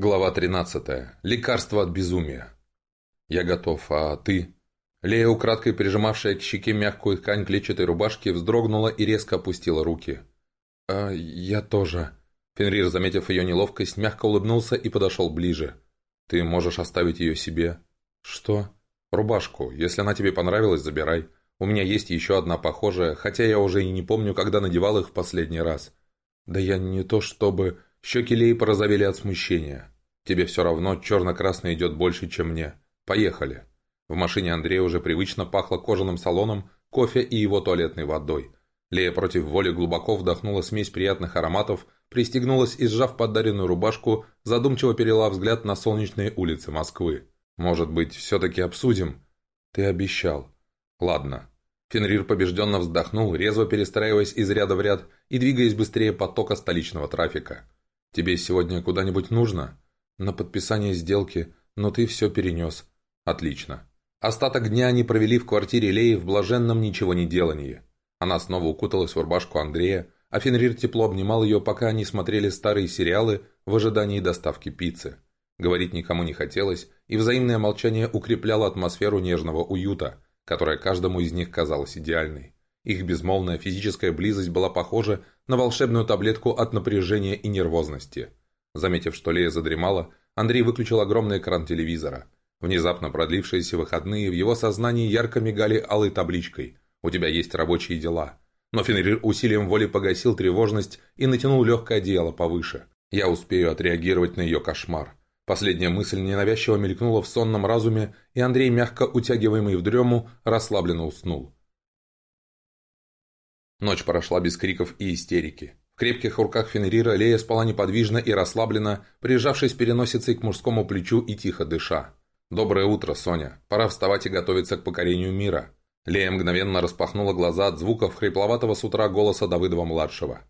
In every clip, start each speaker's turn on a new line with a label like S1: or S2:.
S1: Глава 13. Лекарство от безумия. «Я готов, а ты?» Лея, украдкой прижимавшая к щеке мягкую ткань клетчатой рубашки, вздрогнула и резко опустила руки. «А я тоже». Фенрир, заметив ее неловкость, мягко улыбнулся и подошел ближе. «Ты можешь оставить ее себе». «Что?» «Рубашку. Если она тебе понравилась, забирай. У меня есть еще одна похожая, хотя я уже и не помню, когда надевал их в последний раз». «Да я не то чтобы...» Щеки Леи порозовели от смущения. «Тебе все равно черно-красный идет больше, чем мне. Поехали». В машине Андрея уже привычно пахло кожаным салоном, кофе и его туалетной водой. Лея против воли глубоко вдохнула смесь приятных ароматов, пристегнулась и, сжав подаренную рубашку, задумчиво перела взгляд на солнечные улицы Москвы. «Может быть, все-таки обсудим?» «Ты обещал». «Ладно». Фенрир побежденно вздохнул, резво перестраиваясь из ряда в ряд и двигаясь быстрее потока столичного трафика. Тебе сегодня куда-нибудь нужно? На подписание сделки, но ты все перенес. Отлично. Остаток дня они провели в квартире Леи в блаженном ничего не делании. Она снова укуталась в рубашку Андрея, а Фенрир тепло обнимал ее, пока они смотрели старые сериалы в ожидании доставки пиццы. Говорить никому не хотелось, и взаимное молчание укрепляло атмосферу нежного уюта, которая каждому из них казалась идеальной. Их безмолвная физическая близость была похожа на волшебную таблетку от напряжения и нервозности. Заметив, что Лея задремала, Андрей выключил огромный экран телевизора. Внезапно продлившиеся выходные в его сознании ярко мигали алой табличкой «У тебя есть рабочие дела». Но Фенрир усилием воли погасил тревожность и натянул легкое одеяло повыше. «Я успею отреагировать на ее кошмар». Последняя мысль ненавязчиво мелькнула в сонном разуме, и Андрей, мягко утягиваемый в дрему, расслабленно уснул. Ночь прошла без криков и истерики. В крепких руках Фенрира Лея спала неподвижно и расслабленно, прижавшись переносицей к мужскому плечу и тихо дыша. «Доброе утро, Соня. Пора вставать и готовиться к покорению мира». Лея мгновенно распахнула глаза от звуков хрипловатого с утра голоса Давыдова-младшего.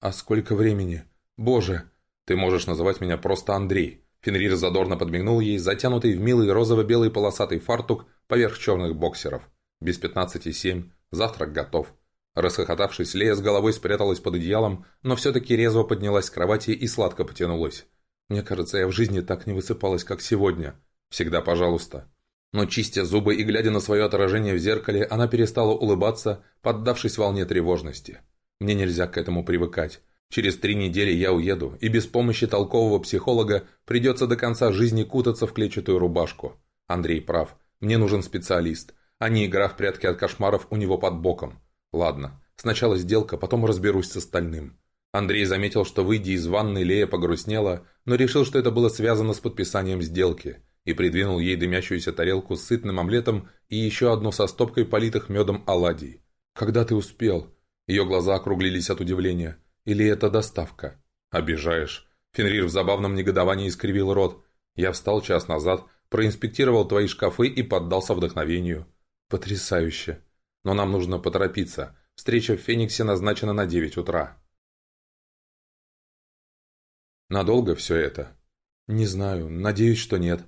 S1: «А сколько времени? Боже!» «Ты можешь называть меня просто Андрей». Фенрир задорно подмигнул ей, затянутый в милый розово-белый полосатый фартук поверх черных боксеров. «Без пятнадцати семь. Завтрак готов». Расхохотавшись, Лея с головой спряталась под одеялом, но все-таки резво поднялась с кровати и сладко потянулась. «Мне кажется, я в жизни так не высыпалась, как сегодня. Всегда пожалуйста». Но чистя зубы и глядя на свое отражение в зеркале, она перестала улыбаться, поддавшись волне тревожности. «Мне нельзя к этому привыкать. Через три недели я уеду, и без помощи толкового психолога придется до конца жизни кутаться в клетчатую рубашку. Андрей прав. Мне нужен специалист, а не игра в прятки от кошмаров у него под боком. Ладно, сначала сделка, потом разберусь с остальным. Андрей заметил, что, выйдя из ванны, Лея погрустнела, но решил, что это было связано с подписанием сделки, и придвинул ей дымящуюся тарелку с сытным омлетом и еще одну со стопкой политых медом оладий. «Когда ты успел?» Ее глаза округлились от удивления. «Или это доставка?» «Обижаешь». Фенрир в забавном негодовании искривил рот. «Я встал час назад, проинспектировал твои шкафы и поддался вдохновению». «Потрясающе!» Но нам нужно поторопиться. Встреча в Фениксе назначена на 9 утра. Надолго все это? Не знаю, надеюсь, что нет.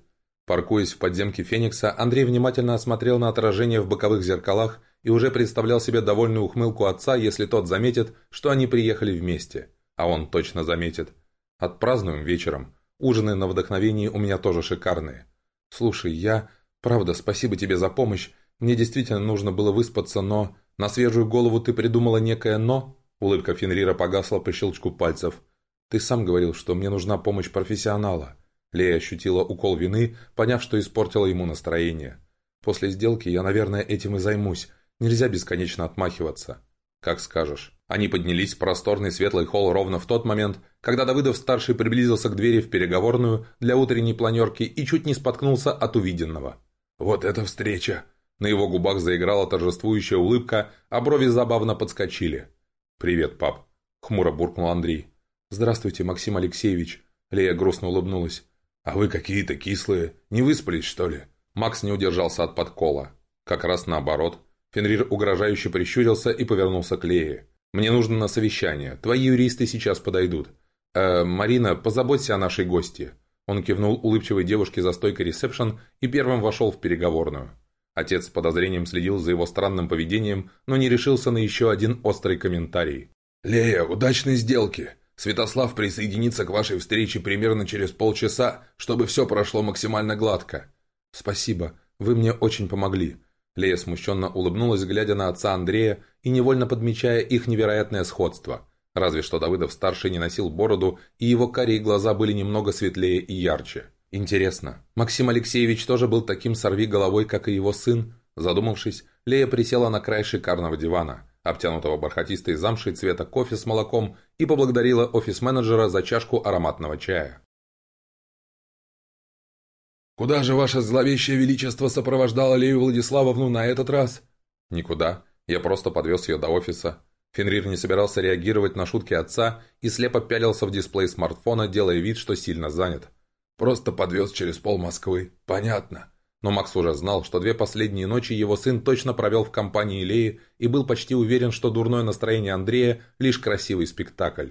S1: Паркуясь в подземке Феникса, Андрей внимательно осмотрел на отражение в боковых зеркалах и уже представлял себе довольную ухмылку отца, если тот заметит, что они приехали вместе. А он точно заметит. Отпразднуем вечером. Ужины на вдохновении у меня тоже шикарные. Слушай, я... Правда, спасибо тебе за помощь. Мне действительно нужно было выспаться, но... На свежую голову ты придумала некое «но»?» Улыбка Фенрира погасла по щелчку пальцев. «Ты сам говорил, что мне нужна помощь профессионала». Лея ощутила укол вины, поняв, что испортила ему настроение. «После сделки я, наверное, этим и займусь. Нельзя бесконечно отмахиваться». «Как скажешь». Они поднялись в просторный светлый холл ровно в тот момент, когда Давыдов-старший приблизился к двери в переговорную для утренней планерки и чуть не споткнулся от увиденного. «Вот это встреча!» На его губах заиграла торжествующая улыбка, а брови забавно подскочили. «Привет, пап», — хмуро буркнул Андрей. «Здравствуйте, Максим Алексеевич», — Лея грустно улыбнулась. «А вы какие-то кислые. Не выспались, что ли?» Макс не удержался от подкола. Как раз наоборот. Фенрир угрожающе прищурился и повернулся к Лее. «Мне нужно на совещание. Твои юристы сейчас подойдут. Э, Марина, позаботься о нашей гости». Он кивнул улыбчивой девушке за стойкой ресепшн и первым вошел в переговорную. Отец с подозрением следил за его странным поведением, но не решился на еще один острый комментарий.
S2: «Лея, удачной сделки!
S1: Святослав присоединится к вашей встрече примерно через полчаса, чтобы все прошло максимально гладко».
S2: «Спасибо, вы мне очень помогли». Лея смущенно улыбнулась, глядя на отца Андрея и невольно подмечая их невероятное сходство. Разве что Давыдов-старший не носил бороду, и его карие глаза были немного светлее и ярче. Интересно, Максим Алексеевич тоже был таким сорви головой, как и его сын? Задумавшись, Лея присела на край шикарного дивана, обтянутого бархатистой замшей цвета кофе с молоком, и поблагодарила офис-менеджера за чашку ароматного чая.
S1: «Куда же ваше зловещее величество сопровождало Лею Владиславовну на этот раз?»
S2: «Никуда. Я просто подвез ее до офиса». Фенрир не собирался реагировать на шутки отца и слепо пялился в дисплей смартфона, делая вид, что сильно занят.
S1: «Просто подвез через пол Москвы. Понятно».
S2: Но Макс уже знал, что две последние ночи его сын точно провел в компании Леи и был почти уверен, что дурное настроение Андрея – лишь красивый спектакль.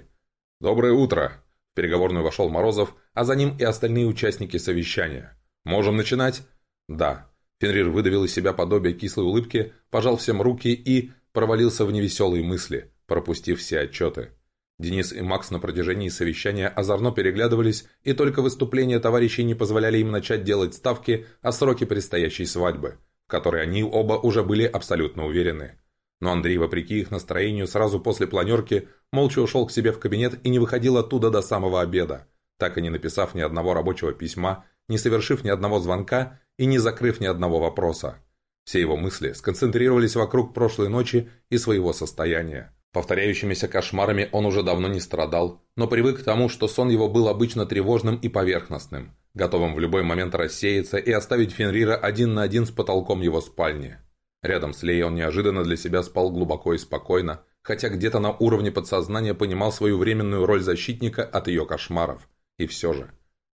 S2: «Доброе утро!» В переговорную вошел Морозов, а за ним и остальные участники совещания. «Можем начинать?» «Да». Фенрир выдавил из себя подобие кислой улыбки, пожал всем руки и провалился в невеселые мысли, пропустив все отчеты. Денис и Макс на протяжении совещания озорно переглядывались, и только выступления товарищей не позволяли им начать делать ставки о сроке предстоящей свадьбы, в которой они оба уже были абсолютно уверены. Но Андрей, вопреки их настроению, сразу после планерки, молча ушел к себе в кабинет и не выходил оттуда до самого обеда, так и не написав ни одного рабочего письма не совершив ни одного звонка и не закрыв ни одного вопроса. Все его мысли сконцентрировались вокруг прошлой ночи и своего состояния. Повторяющимися кошмарами он уже давно не страдал, но привык к тому, что сон его был обычно тревожным и поверхностным, готовым в любой момент рассеяться и оставить Фенрира один на один с потолком его спальни. Рядом с Лей он неожиданно для себя спал глубоко и спокойно, хотя где-то на уровне подсознания понимал свою временную роль защитника от ее кошмаров. И все же.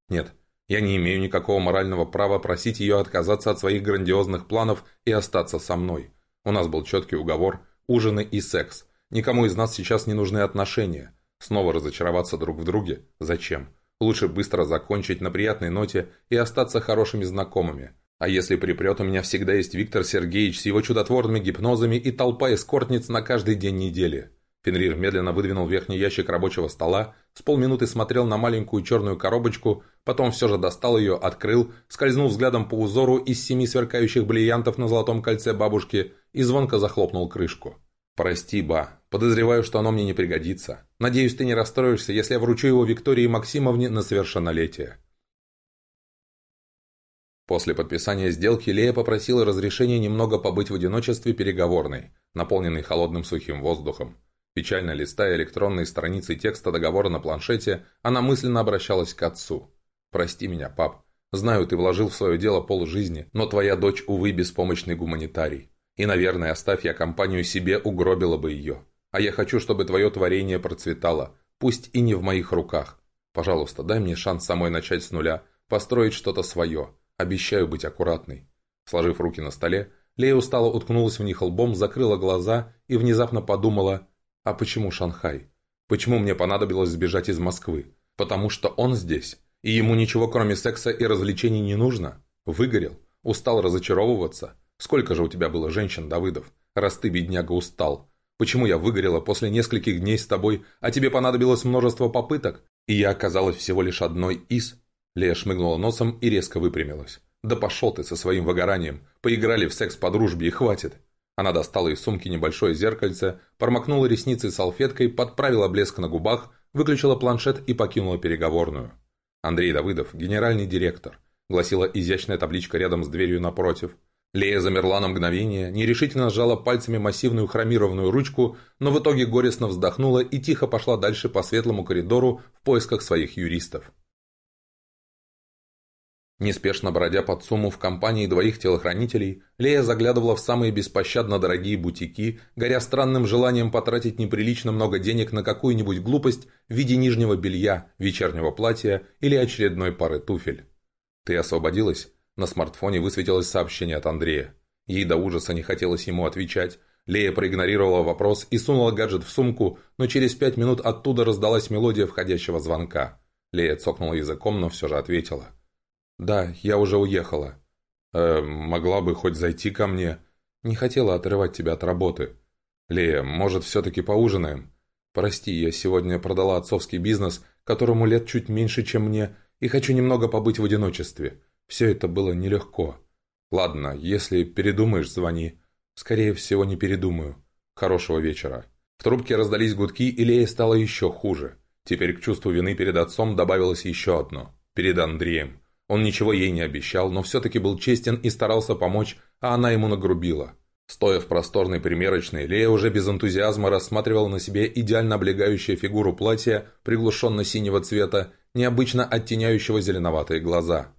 S2: Нет, я не имею никакого морального права просить ее отказаться от своих грандиозных планов и остаться со мной. У нас был четкий уговор, ужины и секс. Никому из нас сейчас не нужны отношения. Снова разочароваться друг в друге? Зачем? Лучше быстро закончить на приятной ноте и остаться хорошими знакомыми. А если припрет, у меня всегда есть Виктор Сергеевич с его чудотворными гипнозами и толпа эскортниц на каждый день недели. Фенрир медленно выдвинул верхний ящик рабочего стола, с полминуты смотрел на маленькую черную коробочку, потом все же достал ее, открыл, скользнул взглядом по узору из семи сверкающих бриллиантов на золотом кольце бабушки и звонко захлопнул крышку. «Прости, ба. Подозреваю, что оно мне не пригодится. Надеюсь, ты не расстроишься, если я вручу его Виктории Максимовне на совершеннолетие». После подписания сделки Лея попросила разрешения немного побыть в одиночестве переговорной, наполненной холодным сухим воздухом. Печально листая электронные страницы текста договора на планшете, она мысленно обращалась к отцу. «Прости меня, пап. Знаю, ты вложил в свое дело полжизни, но твоя дочь, увы, беспомощный гуманитарий. И, наверное, оставь я компанию себе, угробила бы ее. А я хочу, чтобы твое творение процветало, пусть и не в моих руках. Пожалуйста, дай мне шанс самой начать с нуля, построить что-то свое. Обещаю быть аккуратной». Сложив руки на столе, Лея устало уткнулась в них лбом, закрыла глаза и внезапно подумала – а почему Шанхай? Почему мне понадобилось сбежать из Москвы? Потому что он здесь, и ему ничего кроме секса и развлечений не нужно? Выгорел? Устал разочаровываться? Сколько же у тебя было женщин, Давыдов? Раз ты, бедняга, устал. Почему я выгорела после нескольких дней с тобой, а тебе понадобилось множество попыток, и я оказалась всего лишь одной из...» Лея шмыгнула носом и резко выпрямилась. «Да пошел ты со своим выгоранием. Поиграли в секс по дружбе и хватит. Она достала из сумки небольшое зеркальце, промокнула ресницы салфеткой, подправила блеск на губах, выключила планшет и покинула переговорную. «Андрей Давыдов, генеральный директор», гласила изящная табличка рядом с дверью напротив. Лея замерла на мгновение, нерешительно сжала пальцами массивную хромированную ручку, но в итоге горестно вздохнула и тихо пошла дальше по светлому коридору в поисках своих юристов. Неспешно бродя под сумму в компании двоих телохранителей, Лея заглядывала в самые беспощадно дорогие бутики, горя странным желанием потратить неприлично много денег на какую-нибудь глупость в виде нижнего белья, вечернего платья или очередной пары туфель. «Ты освободилась?» На смартфоне высветилось сообщение от Андрея. Ей до ужаса не хотелось ему отвечать. Лея проигнорировала вопрос и сунула гаджет в сумку, но через пять минут оттуда раздалась мелодия входящего звонка. Лея цокнула языком, но все же ответила – «Да, я уже уехала». «Э, могла бы хоть зайти ко мне?» «Не хотела отрывать тебя от работы». «Лея, может, все-таки поужинаем?»
S1: «Прости, я сегодня продала отцовский бизнес, которому лет чуть меньше, чем мне, и хочу немного побыть в одиночестве. Все это было нелегко. Ладно, если передумаешь, звони. Скорее всего, не передумаю. Хорошего вечера». В трубке раздались гудки, и Лее стало еще хуже. Теперь к чувству вины перед отцом добавилось еще одно. Перед Андреем. Он ничего ей не обещал, но все-таки был честен и старался помочь, а она ему нагрубила. Стоя в просторной примерочной, Лея уже без энтузиазма рассматривала на себе идеально облегающее фигуру платья приглушенно-синего цвета, необычно оттеняющего зеленоватые глаза.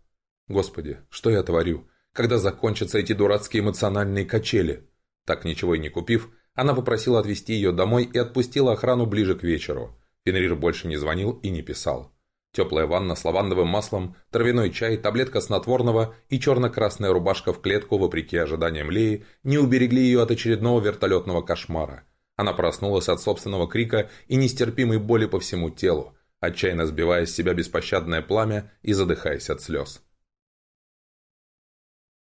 S1: «Господи, что я творю? Когда закончатся эти дурацкие эмоциональные качели?» Так ничего и не купив, она попросила отвезти ее домой и отпустила охрану ближе к вечеру. Фенрир больше не звонил и не писал. Теплая ванна с лавандовым маслом, травяной чай, таблетка снотворного и черно-красная рубашка в клетку, вопреки ожиданиям Леи, не уберегли ее от очередного вертолетного кошмара. Она проснулась от собственного крика и нестерпимой боли по всему телу, отчаянно сбивая с себя беспощадное пламя и задыхаясь от слез.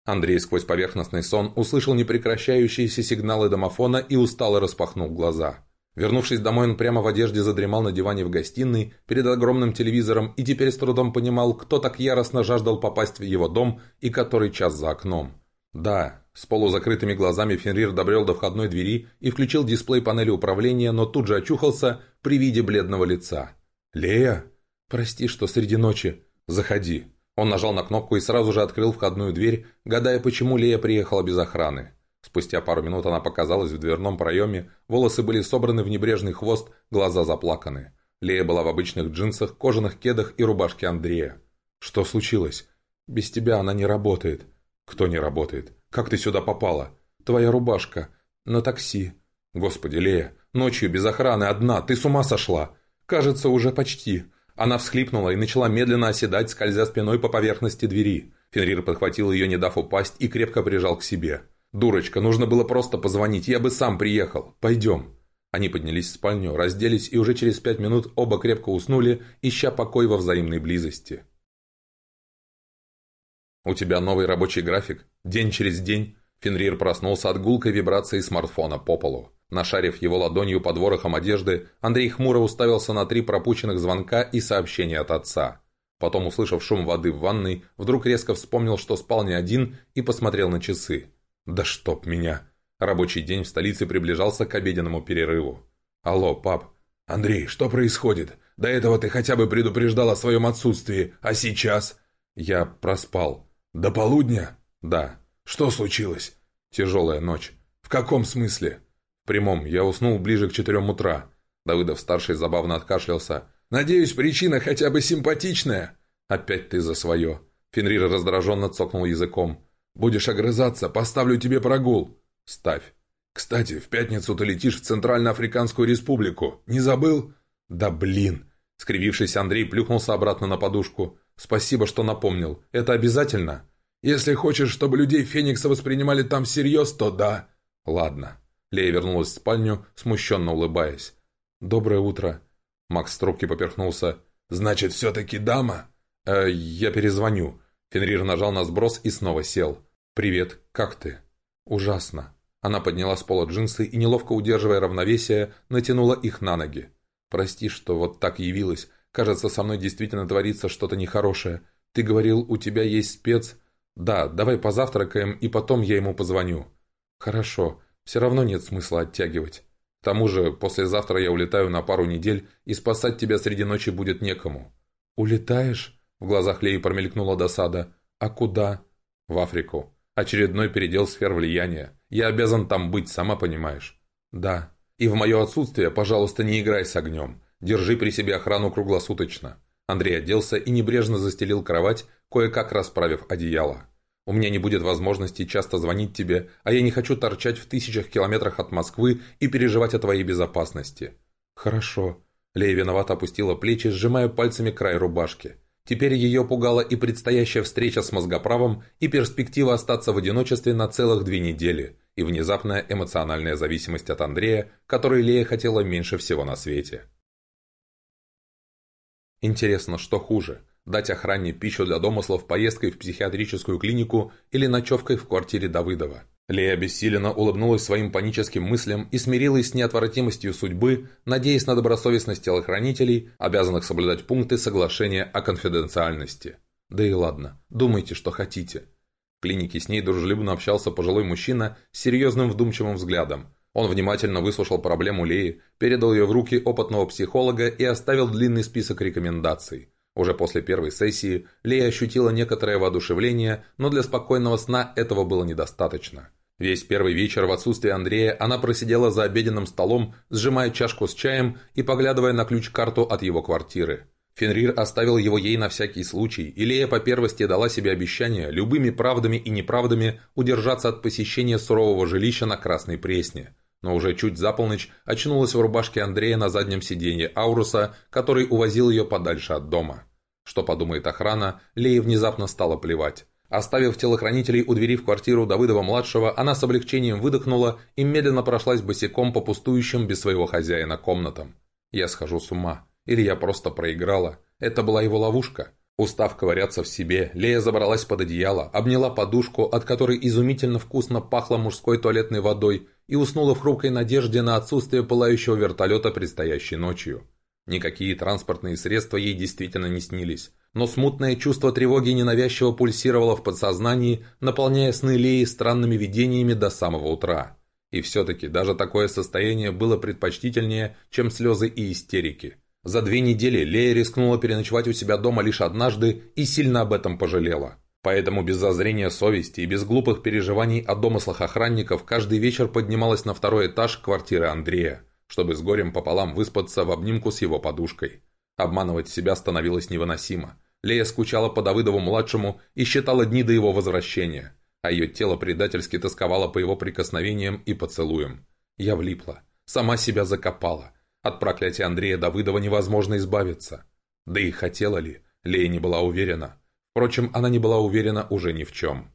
S1: Андрей сквозь поверхностный сон услышал непрекращающиеся сигналы домофона и устало распахнул глаза. Вернувшись домой, он прямо в одежде задремал на диване в гостиной перед огромным телевизором и теперь с трудом понимал, кто так яростно жаждал попасть в его дом и который час за окном. Да, с полузакрытыми глазами Фенрир добрел до входной двери и включил дисплей панели управления, но тут же очухался при виде бледного лица. «Лея? Прости, что среди ночи. Заходи». Он нажал на кнопку и сразу же открыл входную дверь, гадая, почему Лея приехала без охраны. Спустя пару минут она показалась в дверном проеме, волосы были собраны в небрежный хвост, глаза заплаканы. Лея была в обычных джинсах, кожаных кедах и рубашке Андрея. «Что случилось? Без тебя она не работает». «Кто не работает? Как ты сюда попала?» «Твоя рубашка. На такси». «Господи, Лея, ночью без охраны одна, ты с ума сошла?» «Кажется, уже почти». Она всхлипнула и начала медленно оседать, скользя спиной по поверхности двери. Фенрир подхватил ее, не дав упасть, и крепко прижал к себе. «Дурочка, нужно было просто позвонить, я бы сам приехал. Пойдем». Они поднялись в спальню, разделись и уже через пять минут оба крепко уснули, ища покой во взаимной близости. «У тебя новый рабочий график? День через день?» Фенрир проснулся от гулкой вибрации смартфона по полу. Нашарив его ладонью под ворохом одежды, Андрей хмуро уставился на три пропущенных звонка и сообщения от отца. Потом, услышав шум воды в ванной, вдруг резко вспомнил, что спал не один, и посмотрел на часы. «Да чтоб меня!» Рабочий день в столице приближался к обеденному перерыву. «Алло, пап!» «Андрей, что происходит? До этого ты хотя бы предупреждал о своем отсутствии, а сейчас?» «Я проспал». «До полудня?» «Да».
S2: «Что случилось?»
S1: «Тяжелая ночь».
S2: «В каком смысле?»
S1: «В прямом. Я уснул ближе к четырем утра». Давыдов-старший забавно откашлялся.
S2: «Надеюсь, причина хотя бы симпатичная?»
S1: «Опять ты за свое». Фенрир раздраженно цокнул языком.
S2: Будешь огрызаться, поставлю тебе прогул.
S1: Ставь.
S2: Кстати, в пятницу ты летишь в Центральноафриканскую республику. Не забыл?
S1: Да блин. Скривившись, Андрей плюхнулся обратно на подушку. Спасибо, что напомнил. Это обязательно?
S2: Если хочешь, чтобы людей Феникса воспринимали там всерьез, то да.
S1: Ладно. Лея вернулась в спальню, смущенно улыбаясь. «Доброе утро». Макс с трубки поперхнулся.
S2: «Значит, все-таки дама?»
S1: э, «Я перезвоню. Фенрир нажал на сброс и снова сел. «Привет, как ты?» «Ужасно». Она подняла с пола джинсы и, неловко удерживая равновесие, натянула их на ноги. «Прости, что вот так явилась. Кажется, со мной действительно творится что-то нехорошее. Ты говорил, у тебя есть спец?» «Да, давай позавтракаем, и потом я ему позвоню». «Хорошо. Все равно нет смысла оттягивать. К тому же, послезавтра я улетаю на пару недель, и спасать тебя среди ночи будет некому». «Улетаешь?» В глазах Леи промелькнула досада. «А куда?» «В Африку. Очередной передел сфер влияния. Я обязан там быть, сама понимаешь». «Да. И в мое отсутствие, пожалуйста, не играй с огнем. Держи при себе охрану круглосуточно». Андрей оделся и небрежно застелил кровать, кое-как расправив одеяло. «У меня не будет возможности часто звонить тебе, а я не хочу торчать в тысячах километрах от Москвы и переживать о твоей безопасности». «Хорошо». Лея виновато опустила плечи, сжимая пальцами край рубашки. Теперь ее пугала и предстоящая встреча с мозгоправом, и перспектива остаться в одиночестве на целых две недели, и внезапная эмоциональная зависимость от Андрея, которой Лея хотела меньше всего на свете. Интересно, что хуже – дать охране пищу для домыслов поездкой в психиатрическую клинику или ночевкой в квартире Давыдова? Лея обессиленно улыбнулась своим паническим мыслям и смирилась с неотвратимостью судьбы, надеясь на добросовестность телохранителей, обязанных соблюдать пункты соглашения о конфиденциальности. Да и ладно, думайте, что хотите. В клинике с ней дружелюбно общался пожилой мужчина с серьезным вдумчивым взглядом. Он внимательно выслушал проблему Леи, передал ее в руки опытного психолога и оставил длинный список рекомендаций. Уже после первой сессии Лея ощутила некоторое воодушевление, но для спокойного сна этого было недостаточно. Весь первый вечер в отсутствие Андрея она просидела за обеденным столом, сжимая чашку с чаем и поглядывая на ключ-карту от его квартиры. Фенрир оставил его ей на всякий случай, и Лея по первости дала себе обещание любыми правдами и неправдами удержаться от посещения сурового жилища на Красной Пресне. Но уже чуть за полночь очнулась в рубашке Андрея на заднем сиденье Ауруса, который увозил ее подальше от дома. Что подумает охрана, Лее внезапно стало плевать. Оставив телохранителей у двери в квартиру Давыдова-младшего, она с облегчением выдохнула и медленно прошлась босиком по пустующим без своего хозяина комнатам. «Я схожу с ума. Или я просто проиграла. Это была его ловушка». Устав ковыряться в себе, Лея забралась под одеяло, обняла подушку, от которой изумительно вкусно пахло мужской туалетной водой, и уснула в хрупкой надежде на отсутствие пылающего вертолета предстоящей ночью. Никакие транспортные средства ей действительно не снились но смутное чувство тревоги ненавязчиво пульсировало в подсознании, наполняя сны Леи странными видениями до самого утра. И все-таки даже такое состояние было предпочтительнее, чем слезы и истерики. За две недели Лея рискнула переночевать у себя дома лишь однажды и сильно об этом пожалела. Поэтому без зазрения совести и без глупых переживаний о домыслах охранников каждый вечер поднималась на второй этаж квартиры Андрея, чтобы с горем пополам выспаться в обнимку с его подушкой. Обманывать себя становилось невыносимо. Лея скучала по Давыдову-младшему и считала дни до его возвращения, а ее тело предательски тосковало по его прикосновениям и поцелуям. Я влипла, сама себя закопала. От проклятия Андрея Давыдова невозможно избавиться. Да и хотела ли, Лея не была уверена. Впрочем, она не была уверена уже ни в чем.